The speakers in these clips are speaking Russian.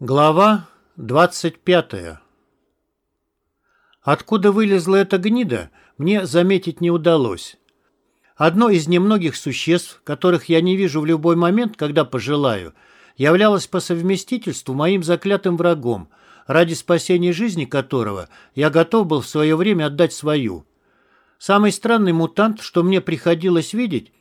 Глава 25 Откуда вылезла эта гнида, мне заметить не удалось. Одно из немногих существ, которых я не вижу в любой момент, когда пожелаю, являлось по совместительству моим заклятым врагом, ради спасения жизни которого я готов был в свое время отдать свою. Самый странный мутант, что мне приходилось видеть,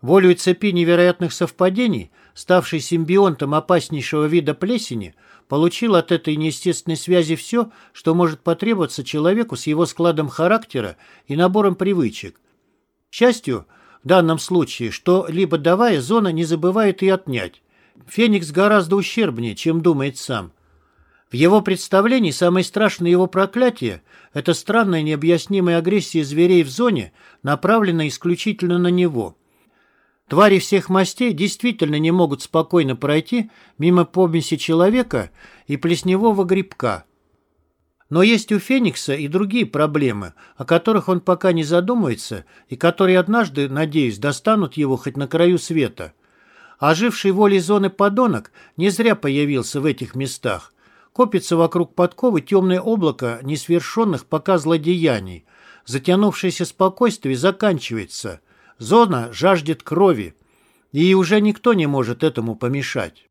волею цепи невероятных совпадений, ставший симбионтом опаснейшего вида плесени, получил от этой неестественной связи все, что может потребоваться человеку с его складом характера и набором привычек. К счастью, в данном случае, что либо давая, зона не забывает и отнять. Феникс гораздо ущербнее, чем думает сам. В его представлении самое страшное его проклятие – это странная необъяснимая агрессия зверей в зоне, направленная исключительно на него – Твари всех мастей действительно не могут спокойно пройти мимо помеси человека и плесневого грибка. Но есть у Феникса и другие проблемы, о которых он пока не задумывается и которые однажды, надеюсь, достанут его хоть на краю света. Оживший волей зоны подонок не зря появился в этих местах. Копится вокруг подковы темное облако несвершенных пока злодеяний. Затянувшееся спокойствие заканчивается – Зона жаждет крови, и уже никто не может этому помешать.